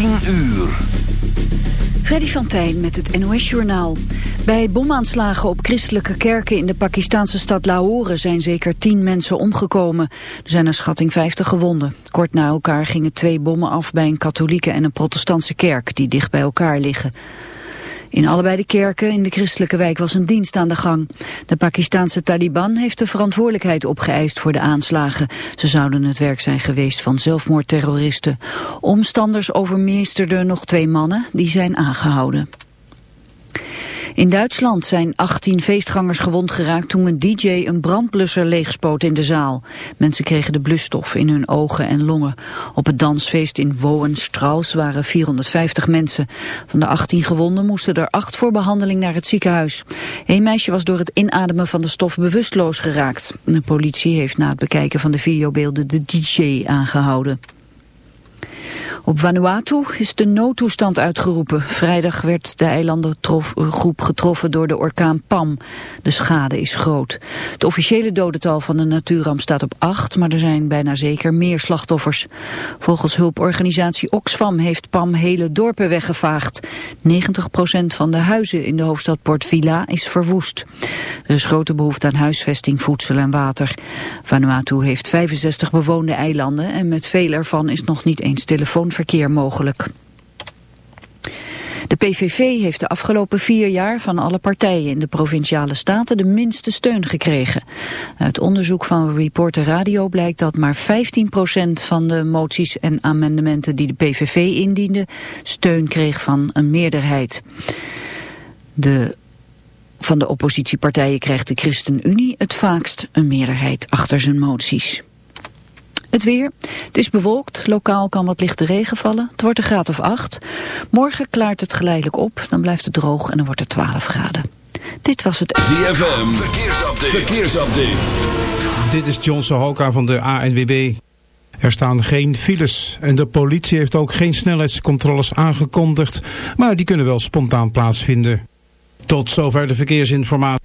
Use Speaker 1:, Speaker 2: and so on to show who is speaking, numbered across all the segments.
Speaker 1: 10 uur.
Speaker 2: Freddy van met het NOS-journaal. Bij bomaanslagen op christelijke kerken in de Pakistanse stad Lahore zijn zeker 10 mensen omgekomen. Er zijn een schatting 50 gewonden. Kort na elkaar gingen twee bommen af bij een katholieke en een protestantse kerk die dicht bij elkaar liggen. In allebei de kerken in de christelijke wijk was een dienst aan de gang. De Pakistanse Taliban heeft de verantwoordelijkheid opgeëist voor de aanslagen. Ze zouden het werk zijn geweest van zelfmoordterroristen. Omstanders overmeesterden nog twee mannen, die zijn aangehouden. In Duitsland zijn 18 feestgangers gewond geraakt toen een DJ een brandblusser leegspoot in de zaal. Mensen kregen de blusstof in hun ogen en longen. Op het dansfeest in Wohenstrauss waren 450 mensen. Van de 18 gewonden moesten er 8 voor behandeling naar het ziekenhuis. Een meisje was door het inademen van de stof bewusteloos geraakt. De politie heeft na het bekijken van de videobeelden de DJ aangehouden. Op Vanuatu is de noodtoestand uitgeroepen. Vrijdag werd de eilandengroep getroffen door de orkaan Pam. De schade is groot. Het officiële dodental van de natuurramp staat op acht, maar er zijn bijna zeker meer slachtoffers. Volgens hulporganisatie Oxfam heeft Pam hele dorpen weggevaagd. 90% van de huizen in de hoofdstad Port Vila is verwoest. Er is grote behoefte aan huisvesting, voedsel en water. Vanuatu heeft 65 bewoonde eilanden en met veel ervan is nog niet eens telefoonverkeer mogelijk. De PVV heeft de afgelopen vier jaar van alle partijen in de provinciale staten de minste steun gekregen. Uit onderzoek van Reporter Radio blijkt dat maar 15% van de moties en amendementen die de PVV indiende steun kreeg van een meerderheid. De van de oppositiepartijen krijgt de ChristenUnie het vaakst een meerderheid achter zijn moties. Het weer. Het is bewolkt. Lokaal kan wat lichte regen vallen. Het wordt een graad of 8. Morgen klaart het geleidelijk op. Dan blijft het droog en dan wordt het 12 graden. Dit was het...
Speaker 1: ZFM. Verkeersupdate. Verkeersupdate.
Speaker 3: Dit is John Sohoka van de ANWB. Er staan geen files en de politie heeft ook geen snelheidscontroles aangekondigd. Maar die kunnen wel spontaan plaatsvinden. Tot zover de verkeersinformatie.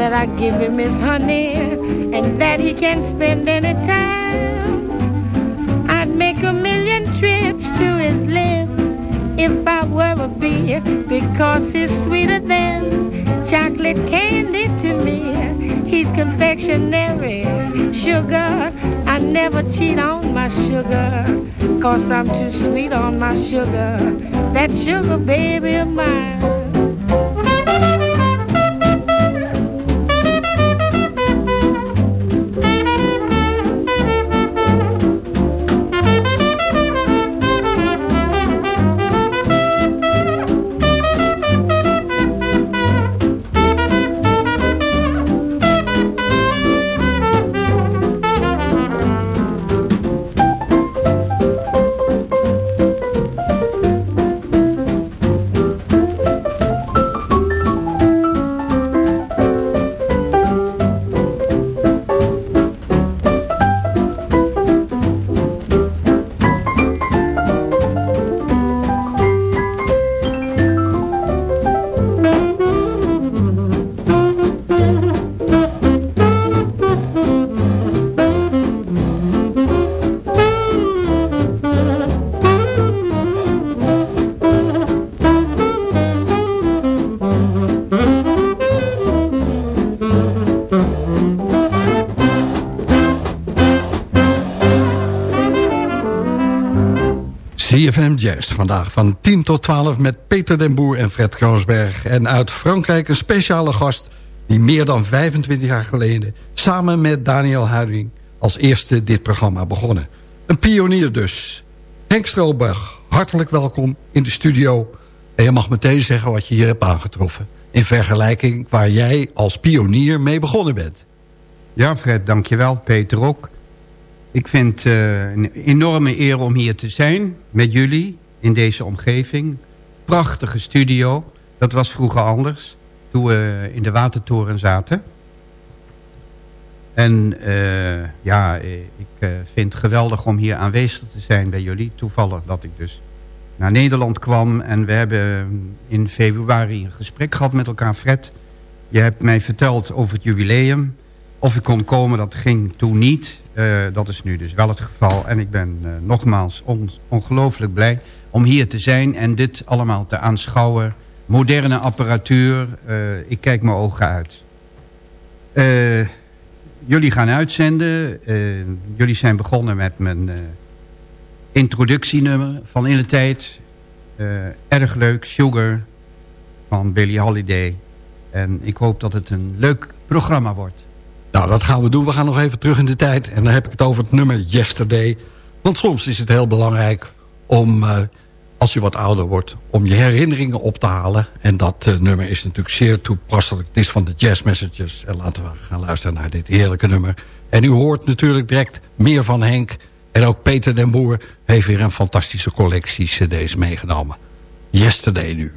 Speaker 4: That I give him is honey, and that he can't spend any time. I'd make a million trips to his lips if I were a bee, because he's sweeter than chocolate candy to me. He's confectionery, sugar. I never cheat on my sugar, cause I'm too sweet on my sugar. That sugar baby of mine.
Speaker 5: Jazz vandaag van 10 tot 12 met Peter den Boer en Fred Kroosberg. En uit Frankrijk een speciale gast die meer dan 25 jaar geleden... samen met Daniel Huiding als eerste dit programma begonnen. Een pionier dus. Henk Stroberg, hartelijk welkom in de studio. En je mag meteen zeggen wat je hier hebt aangetroffen. In vergelijking waar jij als pionier mee begonnen bent.
Speaker 6: Ja Fred, dankjewel. Peter ook. Ik vind het uh, een enorme eer om hier te zijn met jullie in deze omgeving. Prachtige studio. Dat was vroeger anders, toen we in de Watertoren zaten. En uh, ja, ik uh, vind het geweldig om hier aanwezig te zijn bij jullie. Toevallig dat ik dus naar Nederland kwam. En we hebben in februari een gesprek gehad met elkaar. Fred, je hebt mij verteld over het jubileum. Of ik kon komen, dat ging toen niet. Uh, dat is nu dus wel het geval. En ik ben uh, nogmaals on ongelooflijk blij om hier te zijn en dit allemaal te aanschouwen. Moderne apparatuur, uh, ik kijk mijn ogen uit. jullie gaan uitzenden. jullie zijn begonnen met mijn introductienummer van in de tijd. erg leuk, Sugar van Billie Holiday. En ik hoop dat het een leuk programma wordt.
Speaker 5: Nou, dat gaan we doen. We gaan nog even terug in de tijd. En dan heb ik het over het nummer Yesterday. Want soms is het heel belangrijk om, uh, als je wat ouder wordt... om je herinneringen op te halen. En dat uh, nummer is natuurlijk zeer toepasselijk. Het is van de Jazz Messages. En laten we gaan luisteren naar dit heerlijke nummer. En u hoort natuurlijk direct meer van Henk. En ook Peter den Boer heeft weer een fantastische collectie cd's meegenomen. Yesterday nu.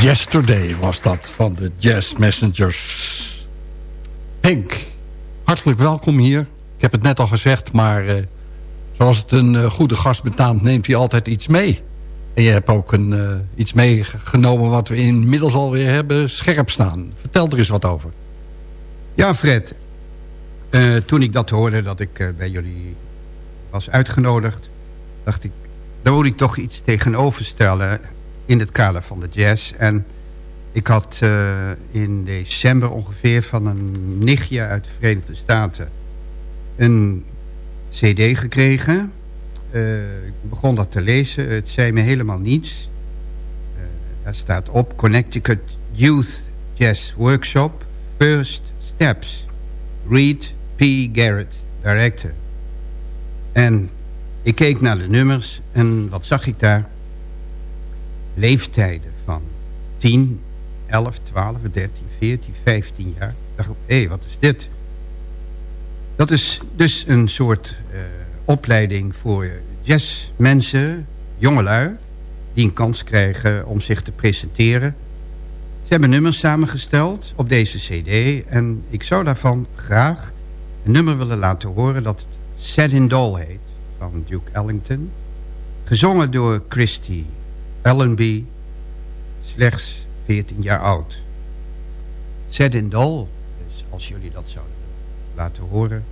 Speaker 5: Yesterday was dat van de Jazz Messengers. Henk, hartelijk welkom hier. Ik heb het net al gezegd, maar uh, zoals het een uh, goede gast betaamt... neemt hij altijd iets mee. En je hebt ook een, uh, iets meegenomen wat we inmiddels alweer hebben scherp staan. Vertel er eens wat over.
Speaker 7: Ja, Fred. toen ik dat hoorde, dat ik bij jullie was uitgenodigd... dacht ik, daar moet ik toch iets tegenover stellen in het kader van de jazz. En ik had uh, in december ongeveer van een nichtje uit de Verenigde Staten een cd gekregen. Uh, ik begon dat te lezen. Het zei me helemaal niets. Uh, daar staat op Connecticut Youth Jazz Workshop First Steps. Reed P. Garrett, director. En ik keek naar de nummers en wat zag ik daar? Leeftijden van 10, 11, 12, 13, 14, 15 jaar. Dacht hé, hey, wat is dit? Dat is dus een soort uh, opleiding voor jazzmensen, jongelui... die een kans krijgen om zich te presenteren. Ze hebben nummers samengesteld op deze cd... en ik zou daarvan graag een nummer willen laten horen... dat Set in Doll heet, van Duke Ellington. Gezongen door Christy Allenby, slechts 14 jaar oud. Zet in Dol, dus als jullie dat zouden laten horen...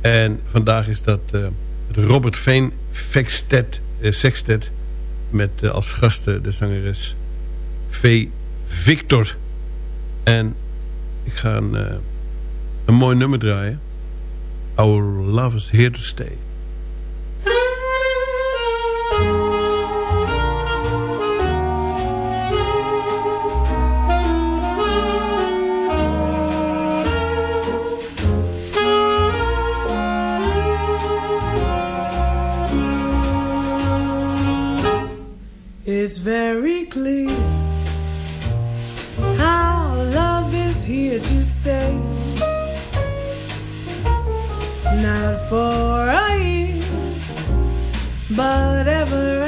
Speaker 8: En vandaag is dat uh, Robert Veen Sextet, eh, Sextet met eh, als gasten de zangeres V. Victor. En ik ga een mooi nummer draaien. Our love is here to stay.
Speaker 9: very clear how love is here to stay. Not for a year, but ever.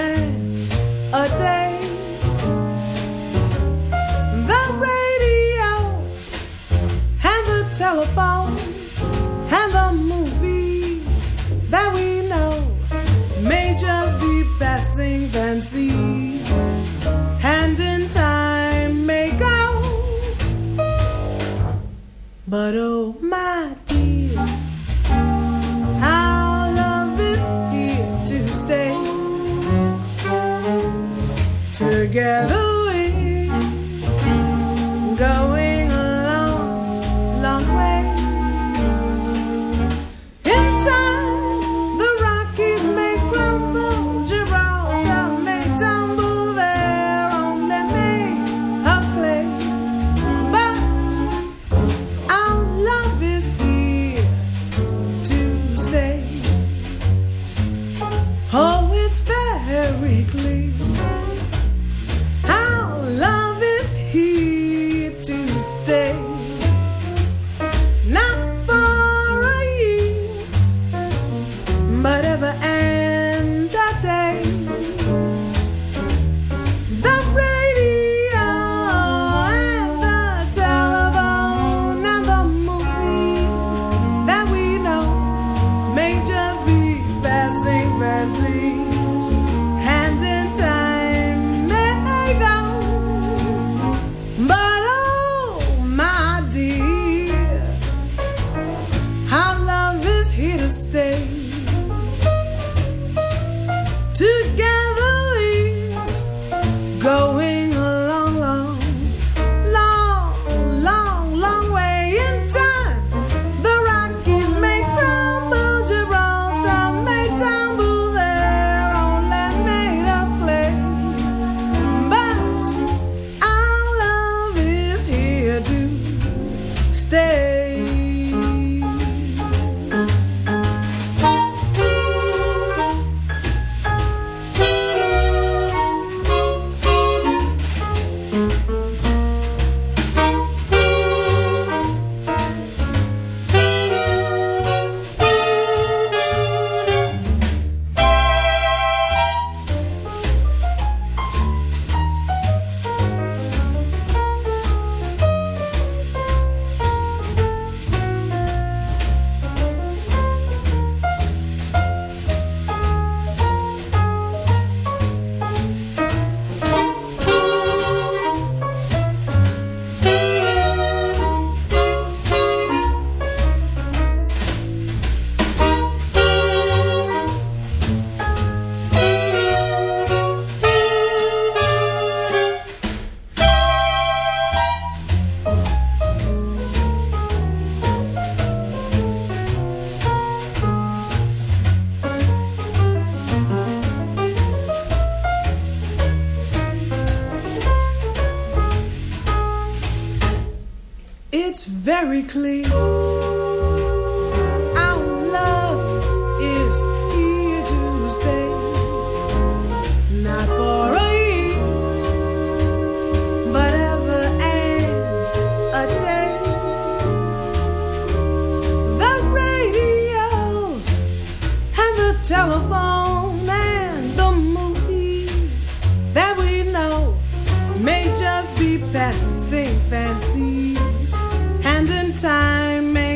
Speaker 9: passing fancies, hand in time may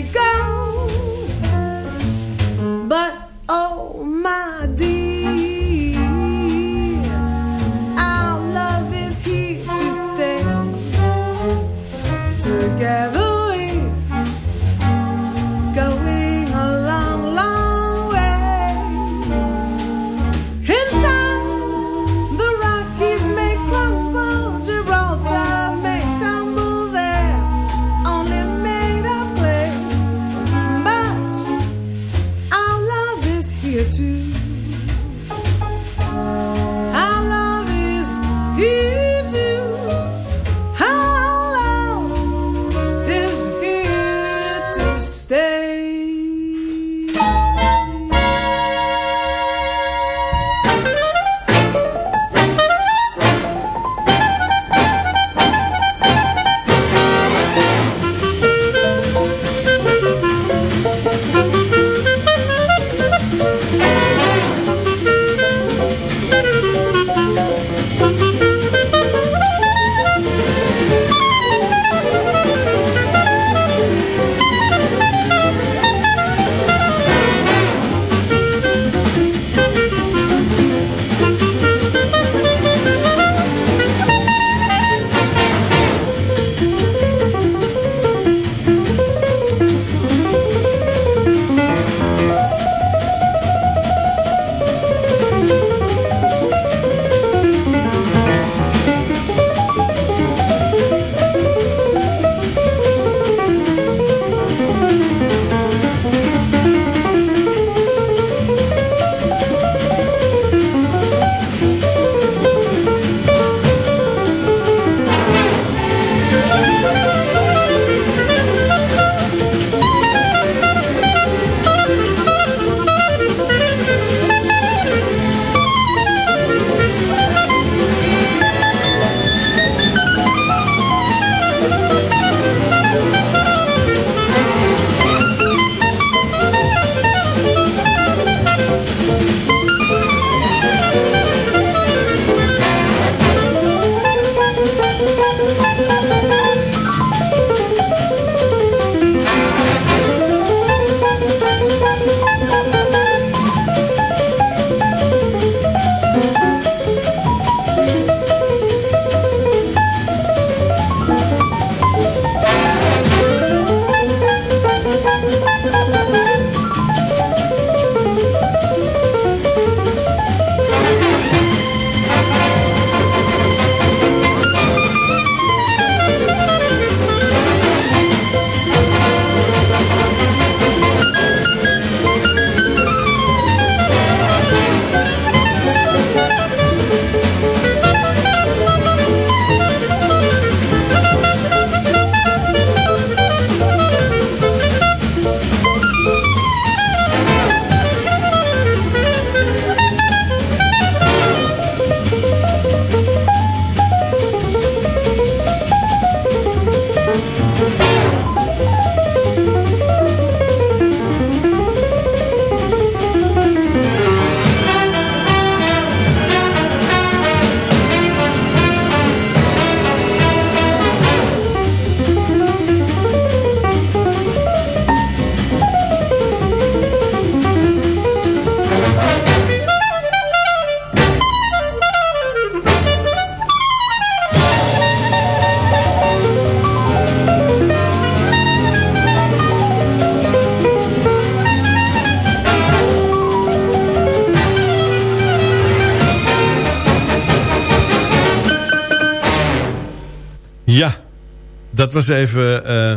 Speaker 8: dat was even uh,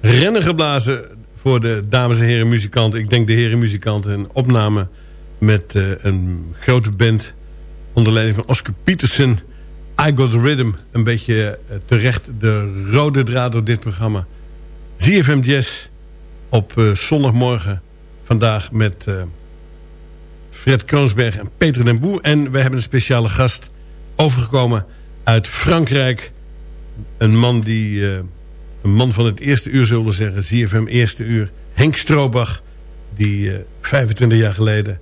Speaker 8: rennen geblazen voor de dames en heren muzikanten. Ik denk de heren muzikanten. Een opname met uh, een grote band onder leiding van Oscar Peterson. I Got The Rhythm. Een beetje uh, terecht de rode draad door dit programma. ZFM Jazz op zondagmorgen vandaag met Fred Kroonsberg en Peter den Boer. En we hebben een speciale gast overgekomen uit Frankrijk. Een man die... Uh, een man van het eerste uur zullen zeggen. ZFM eerste uur. Henk Stroobach. Die uh, 25 jaar geleden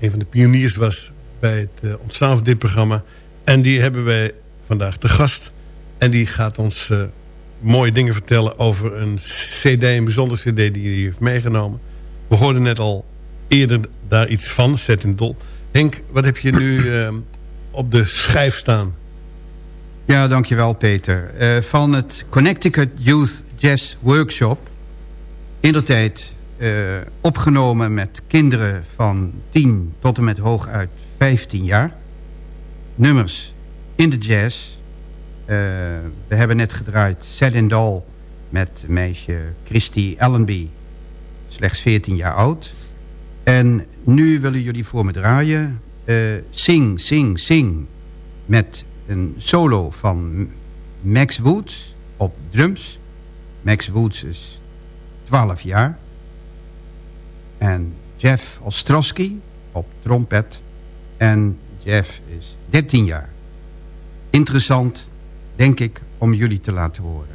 Speaker 8: een van de pioniers was bij het uh, ontstaan van dit programma. En die hebben wij vandaag te gast. En die gaat ons mooie dingen vertellen over een cd, een bijzondere cd die hij heeft meegenomen. We hoorden net al eerder daar iets van, Zet in Dol. Henk, wat heb je nu op de schijf staan?
Speaker 6: Ja, dankjewel Peter. Uh, van het Connecticut Youth Jazz Workshop. In de tijd uh, opgenomen met kinderen van 10 tot en met hooguit 15 jaar. Nummers in de jazz. Uh, we hebben net gedraaid Doll met meisje Christy Allenby. Slechts 14 jaar oud. En nu willen jullie voor me draaien. sing, sing, sing. Met een solo van Max Woods op drums. Max Woods is 12 jaar. En Jeff Ostrowski op trompet. En Jeff is 13 jaar. Interessant, denk ik, om jullie te laten horen.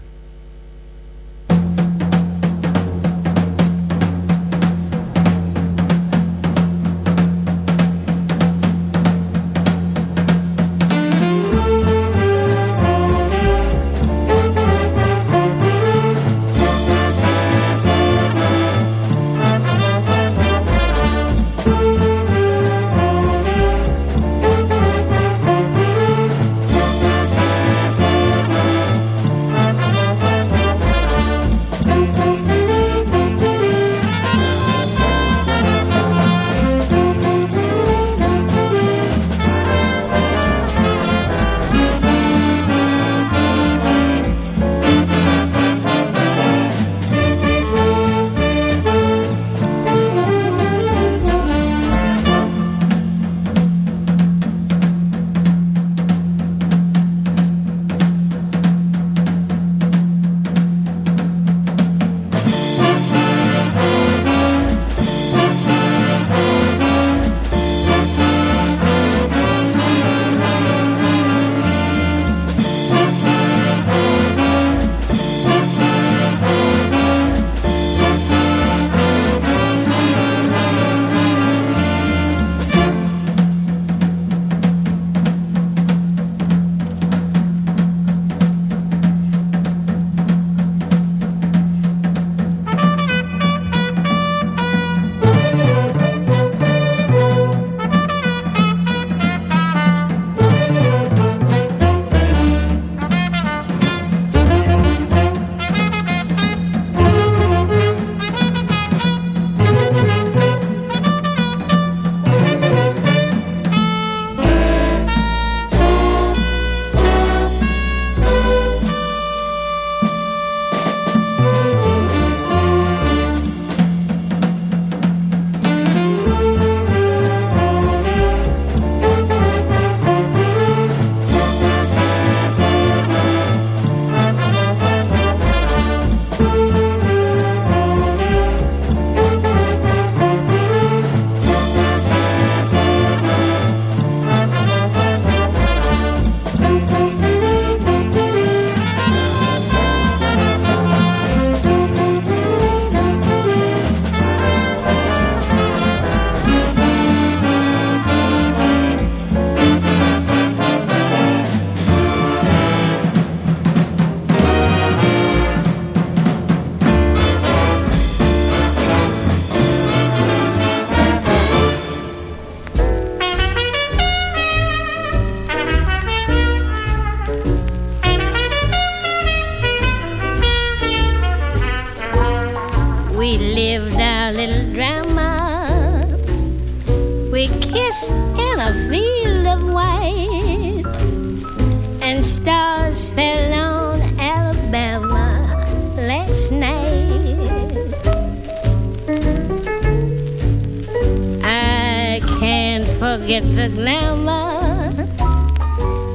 Speaker 4: Forget the glamour.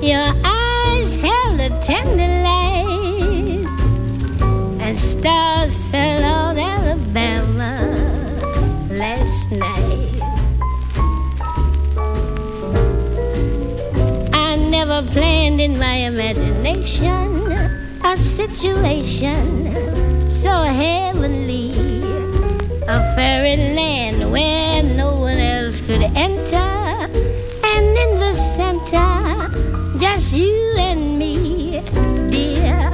Speaker 4: Your eyes held a tender light, and stars fell on Alabama last night. I never planned in my imagination a situation so heavenly, a fairyland where no one else could enter, just you and me, dear.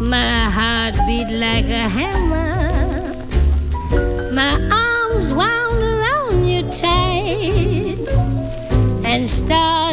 Speaker 4: My heart beat like a hammer, my arms wound around you tight, and stars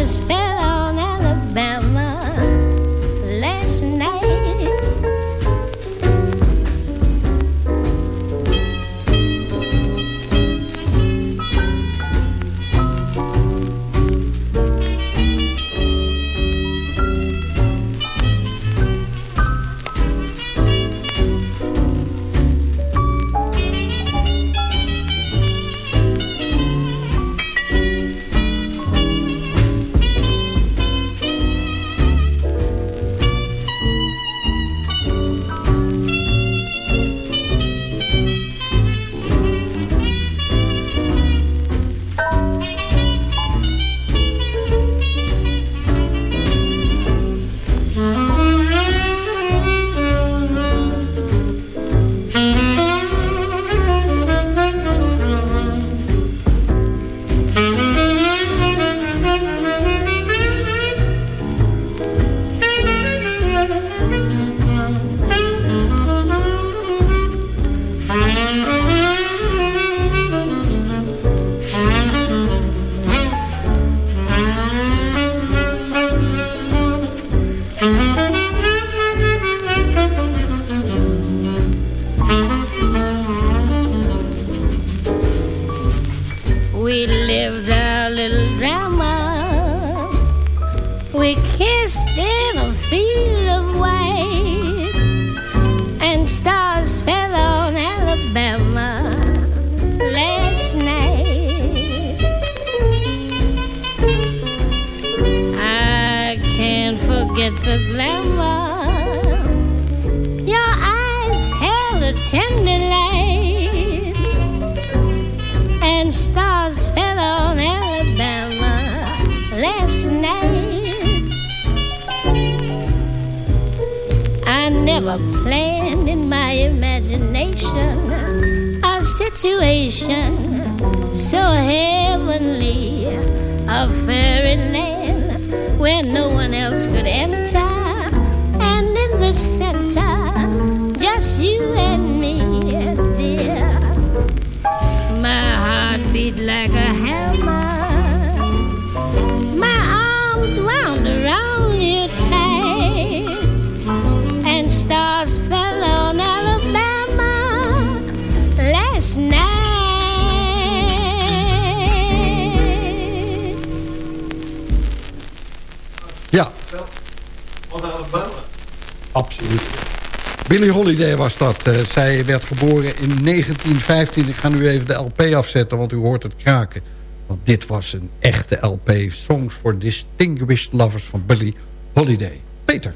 Speaker 5: Holiday was dat. Eh, zij werd geboren in 1915. Ik ga nu even de LP afzetten, want u hoort het kraken. Want dit was een echte LP. Songs for Distinguished Lovers van Billie Holiday. Peter.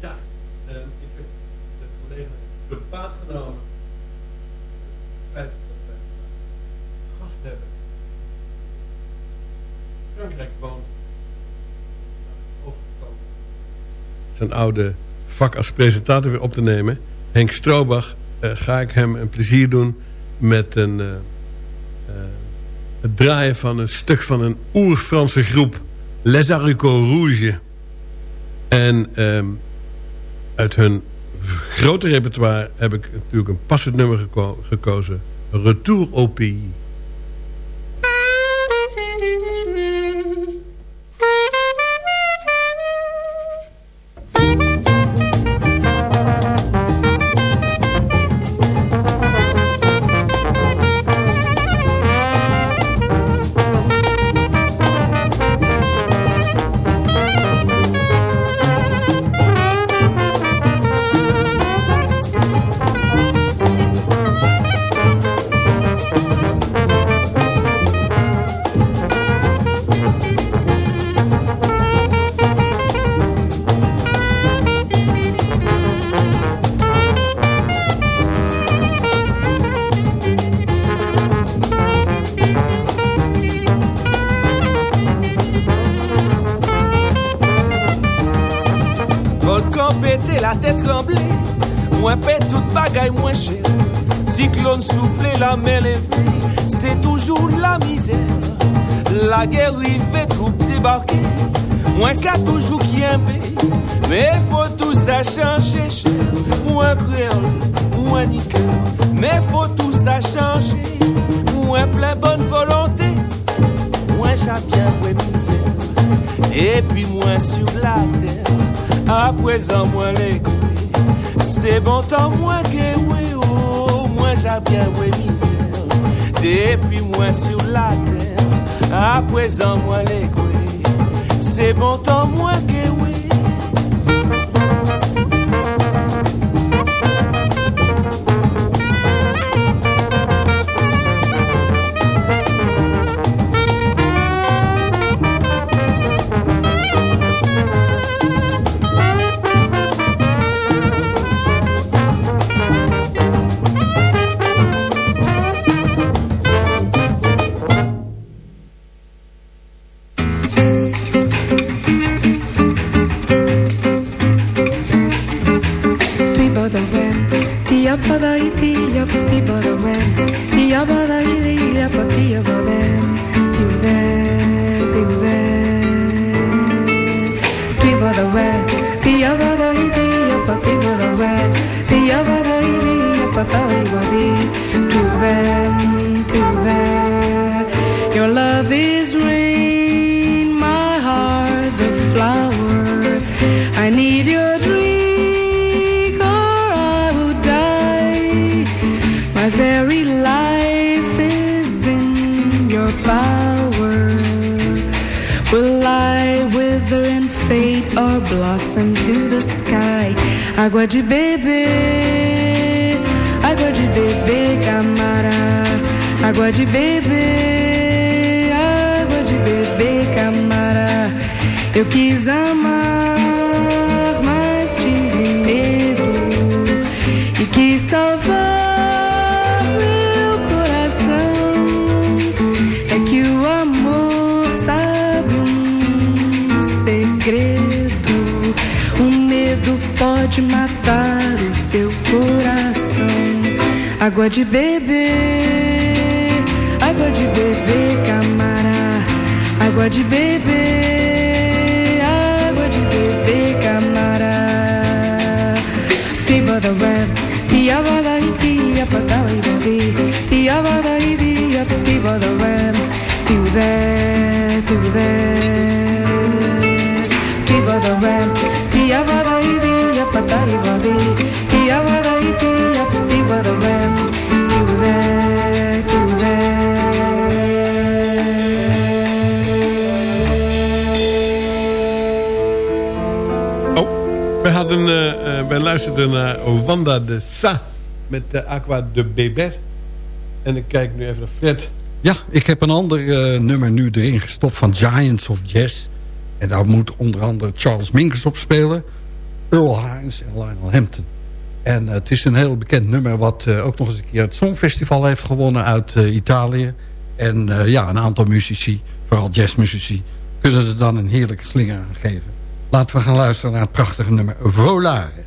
Speaker 8: Ja, eh, ik heb de collega bepaald genomen. Het feit dat wij gast hebben. Frankrijk woont. Overgekomen. Zijn oude vak als presentator weer op te nemen. Henk Stroobach eh, ga ik hem een plezier doen met een, eh, eh, het draaien van een stuk van een oer-Franse groep. Les Haricots Rouges. En ehm, uit hun grote repertoire heb ik natuurlijk een passend nummer geko- gekozen. Retour au pays.
Speaker 10: Moins qu'à toujours qui aimé, mais faut tout ça changer, cher. Créole, moins niqueur, mais faut tout ça changer, Moins plein bonne volonté. moins j'a bien ouais, misère. Et puis moi sur la terre, à présent moi les. C'est bon temps moins que oui, oh, moi ouais mouaiselle. Et puis moi sur la terre, à présent moi les. C'est bon temps, moins que
Speaker 7: Água de beber, água de beber, camará. Eu quis amar, mas tive medo e quis salvar meu coração. É que o amor sabe um segredo. O medo pode matar o seu coração. Água de beber, água de beber, água de beber, camara. Tiba da web, tia bada e tia patau e bebi, tia bada e tia tiba da web, tiu de, tiu
Speaker 8: de. Eh, eh, wij luisterden naar Wanda de Sa met de Aqua de Bebet. En ik kijk nu even naar Fred.
Speaker 5: Ja, ik heb een ander eh, nummer nu erin gestopt van Giants of Jazz. En daar moet onder andere Charles Mingus op spelen. Earl Hines en Lionel Hampton. En het is een heel bekend nummer wat ook nog eens een keer het Songfestival heeft gewonnen uit Italië. En ja, een aantal muzici, vooral jazzmuzici, kunnen er dan een heerlijke slinger aan geven. Laten we gaan luisteren naar het prachtige nummer Volare.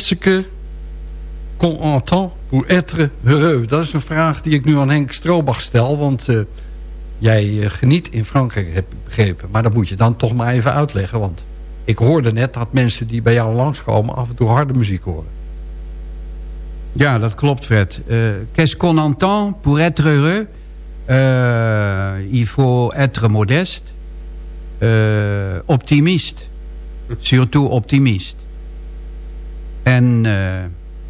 Speaker 5: Qu'est-ce entend pour être heureux? Dat is een vraag die ik nu aan Henk Stroobach stel. Want uh, jij uh, geniet in Frankrijk, heb ik begrepen. Maar dat moet je dan toch maar even uitleggen. Want ik hoorde net dat mensen die bij jou langskomen... af en toe harde muziek horen.
Speaker 6: Ja, dat klopt, Fred. Uh, Qu'est-ce qu'on entend pour être heureux? il faut être modeste. optimiste. Surtout optimist. En uh,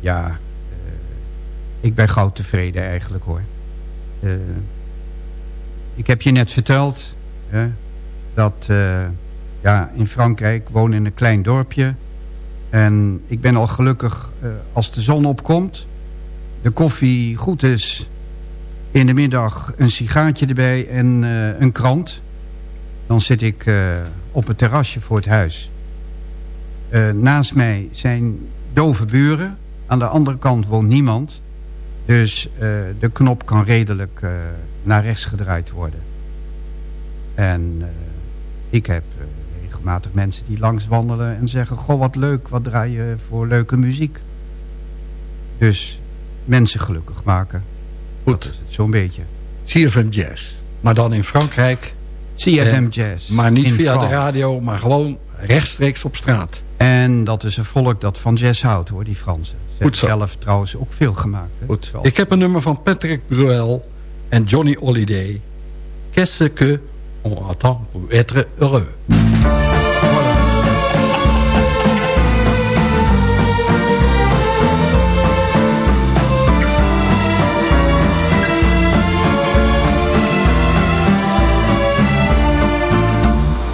Speaker 6: ja, uh, ik ben gauw tevreden eigenlijk hoor. Uh, ik heb je net verteld dat ja, in Frankrijk woon in een klein dorpje. En ik ben al gelukkig als de zon opkomt, de koffie goed is, in de middag een sigaartje erbij en een krant. Dan zit ik op het terrasje voor het huis. Naast mij zijn dove buren. Aan de andere kant woont niemand. Dus uh, de knop kan redelijk uh, naar rechts gedraaid worden. En ik heb regelmatig mensen die langs wandelen en zeggen... Goh, wat leuk, wat draai je voor leuke muziek. Dus mensen gelukkig maken.
Speaker 5: Goed.
Speaker 6: Dat is het zo'n beetje.
Speaker 5: CFM Jazz. Maar dan in Frankrijk.
Speaker 6: CFM Jazz.
Speaker 5: Maar niet via Frans. de radio, maar gewoon rechtstreeks op straat.
Speaker 6: En dat is een volk dat van jazz houdt, hoor, die Fransen. Ze hebben zelf trouwens ook veel gemaakt. Hè?
Speaker 5: Goed. Ik heb een nummer van Patrick Bruel en Johnny Holiday. Qu'est-ce que on attend pour être heureux?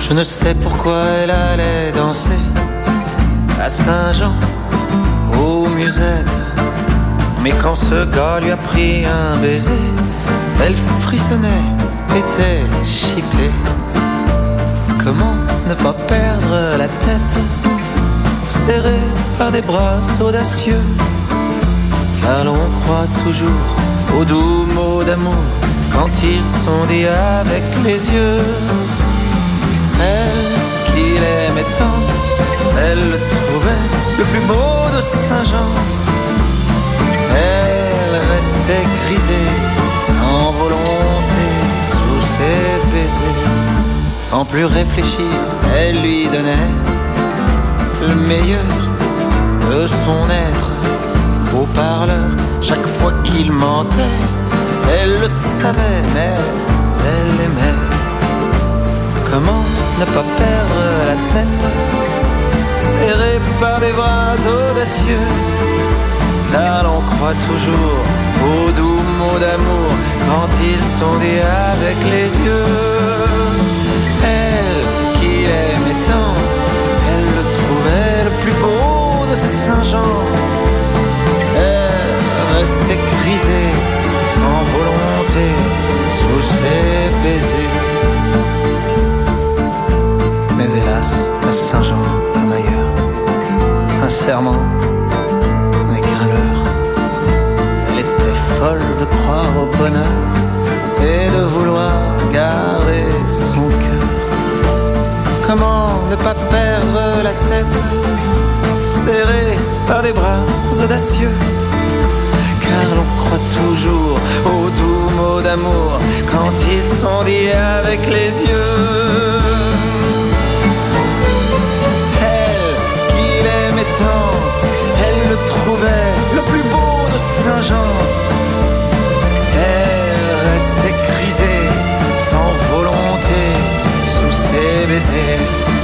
Speaker 11: Je ne sais pourquoi elle allait danser à Saint-Jean, aux musettes. Mais quand ce gars lui a pris un baiser, elle frissonnait, était chippée. Comment ne pas perdre la tête, serrée par des bras audacieux, car l'on croit toujours aux doux mots d'amour quand ils sont dits avec les yeux. Elle le trouvait le plus beau de Saint-Jean. Elle restait grisée, sans volonté, sous ses baisers. Sans plus réfléchir, elle lui donnait le meilleur de son être. Au parleur, chaque fois qu'il mentait, elle le savait, mais elle aimait. Comment ne pas perdre la tête serré par des bras audacieux. Car l'on croit toujours aux doux mots d'amour quand ils sont dits avec les yeux. Elle qui aimait tant, elle le trouvait le plus beau de Saint-Jean. Elle restait grisée, sans volonté, sous ses baisers. Serment n'est qu'un leurre. Elle était folle de croire au bonheur et de vouloir garder son cœur. Comment ne pas perdre la tête, serrée par des bras audacieux? Car l'on croit toujours aux doux mots d'amour quand ils sont dits avec les yeux. Le plus beau de Saint-Jean. Elle restait grisée, sans volonté, sous ses baisers.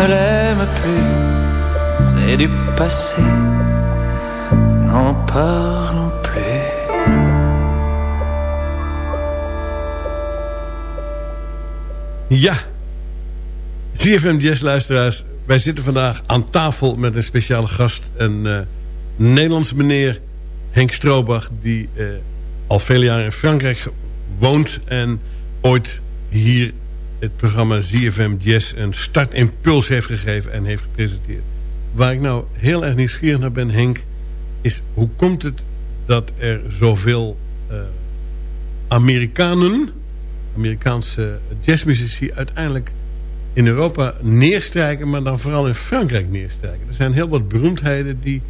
Speaker 11: Ne l'aime plus, c'est du passé, n'en parlons plus.
Speaker 8: Ja, CFM Jazz luisteraars, Wij zitten vandaag aan tafel met een speciale gast. Een uh, Nederlandse meneer, Henk Stroobach... die uh, al vele jaren in Frankrijk woont... en ooit hier het programma ZFM Jazz een startimpuls heeft gegeven... en heeft gepresenteerd. Waar ik nou heel erg nieuwsgierig naar ben, Henk... is hoe komt het dat er zoveel uh, Amerikanen... Amerikaanse jazzmuzici uiteindelijk in Europa neerstrijken... maar dan vooral in Frankrijk neerstrijken. Er zijn heel wat beroemdheden die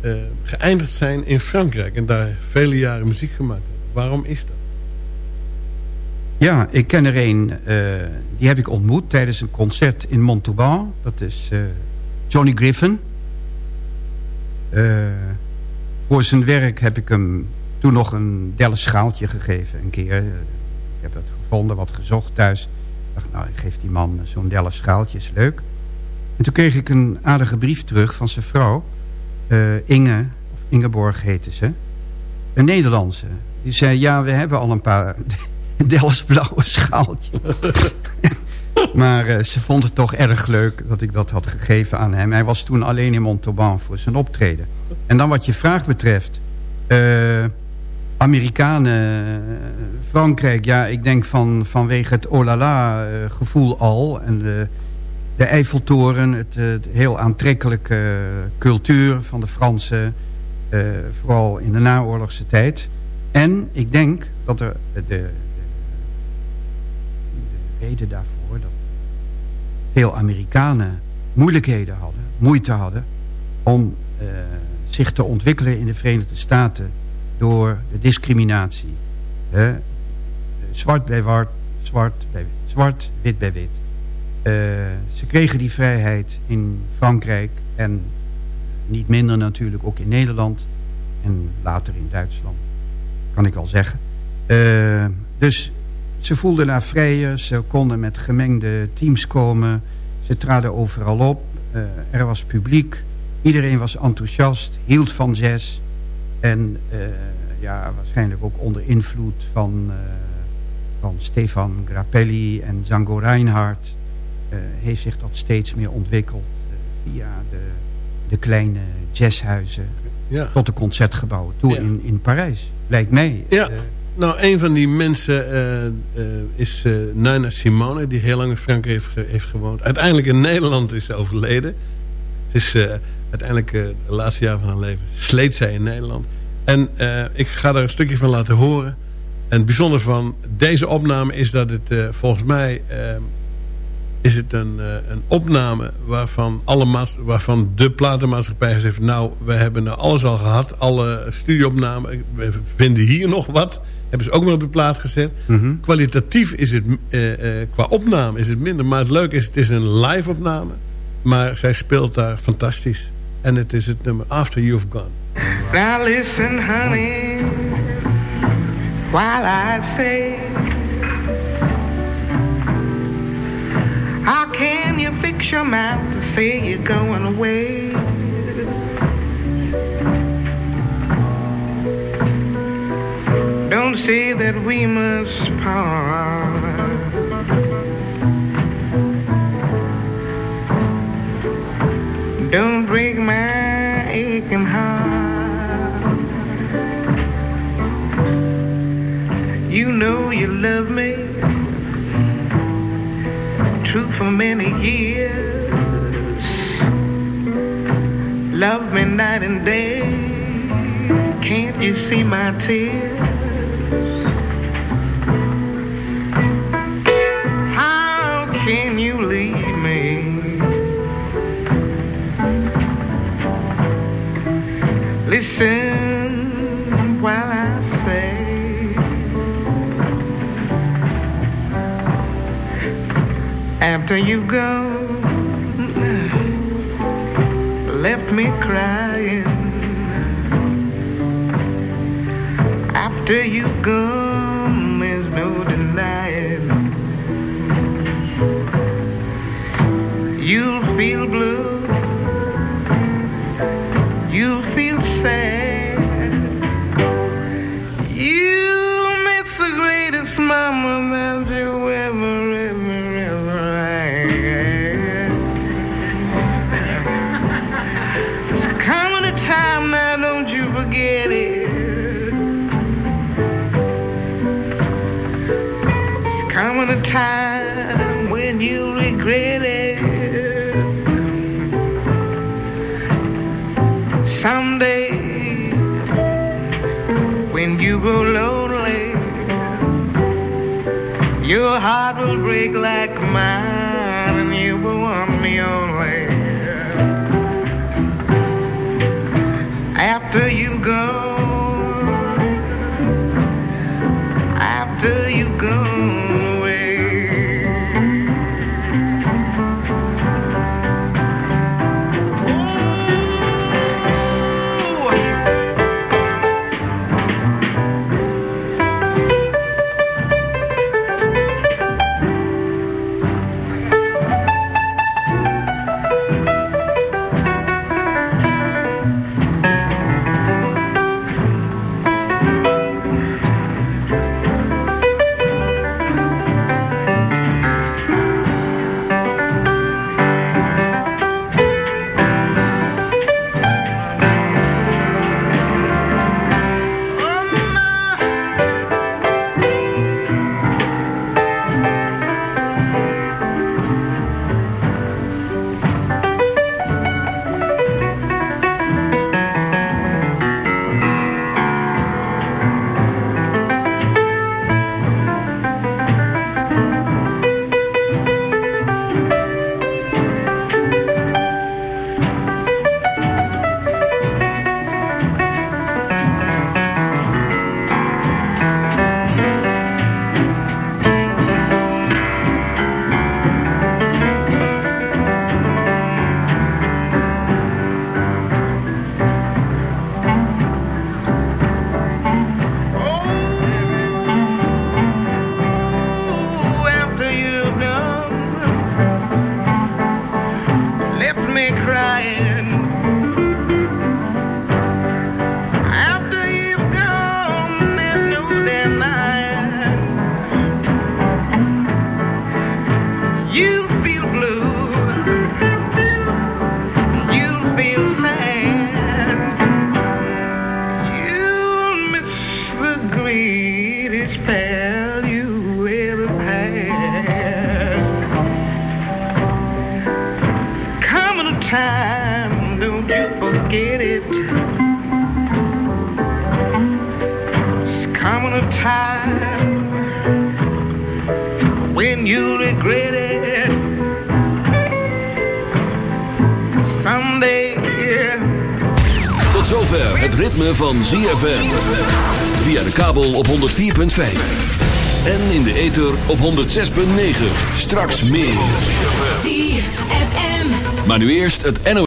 Speaker 8: uh, geëindigd zijn in Frankrijk... en daar vele jaren muziek gemaakt hebben. Waarom is dat?
Speaker 6: Ja, ik ken er een, uh, die heb ik ontmoet tijdens een concert in Montauban. Dat is uh, Johnny Griffin. Uh, voor zijn werk heb ik hem toen nog een delle schaaltje gegeven. Een keer, ik heb het gevonden, wat gezocht thuis. Ik dacht, nou, ik geef die man zo'n delle schaaltje, is leuk. En toen kreeg ik een aardige brief terug van zijn vrouw. Inge, of Ingeborg heette ze. Een Nederlandse. Die zei, ja, we hebben al een paar Delfts blauwe schaaltje. maar uh, ze vond het toch erg leuk dat ik dat had gegeven aan hem. Hij was toen alleen in Montauban voor zijn optreden. En dan wat je vraag betreft... Uh, Amerikanen, Frankrijk, ja, ik denk van, vanwege het olala gevoel al... en de, de Eiffeltoren, het, het heel aantrekkelijke cultuur van de Fransen... vooral in de naoorlogse tijd... En ik denk dat er de, reden daarvoor dat veel Amerikanen moeilijkheden hadden, moeite hadden om uh, zich te ontwikkelen in de Verenigde Staten door de discriminatie. He, zwart bij zwart, zwart bij zwart, wit bij wit. Uh, ze kregen die vrijheid in Frankrijk en niet minder natuurlijk ook in Nederland en later in Duitsland, kan ik wel zeggen. Uh, dus ze voelden daar vrijer, ze konden met gemengde teams komen. Ze traden overal op, uh, er was publiek. Iedereen was enthousiast, hield van jazz. En uh, ja, waarschijnlijk ook onder invloed van, uh, van Stefan Grappelli en Django Reinhardt... heeft zich dat steeds meer ontwikkeld via de, de kleine jazzhuizen... Ja. tot de concertgebouwen toe ja. in, in Parijs, lijkt mij.
Speaker 8: Ja. Nou, een van die mensen uh, uh, is uh, Simone, die heel lang in Frankrijk heeft, ge heeft, gewoond. Uiteindelijk in Nederland is ze overleden. Is uiteindelijk de laatste jaar van haar leven sleet zij in Nederland. En ik ga daar een stukje van laten horen. En het bijzondere van deze opname is dat het volgens mij... is het een, een opname waarvan, alle waarvan de platenmaatschappij gezegd... nou, we hebben nou alles al gehad, alle studioopnamen. We vinden hier nog wat hebben ze ook nog op de plaat gezet. Mm -hmm. Kwalitatief is het, uh, uh, qua opname is het minder. Maar het leuke is, het is een live opname. Maar zij speelt daar fantastisch. En het is het nummer After You've Gone.
Speaker 12: Now listen honey, while I say How can you fix your mouth to say you're going away? Don't say that we must part. Don't break my aching heart. You know you love me, true for many years. Love me night and day. Can't you see my tears? Can you leave me? Listen while I say After you go Left me crying After you go heart will break like
Speaker 1: 4.5 En in de ether op 106.9. Straks meer.
Speaker 7: 4 FM.
Speaker 1: Maar nu eerst het NOS.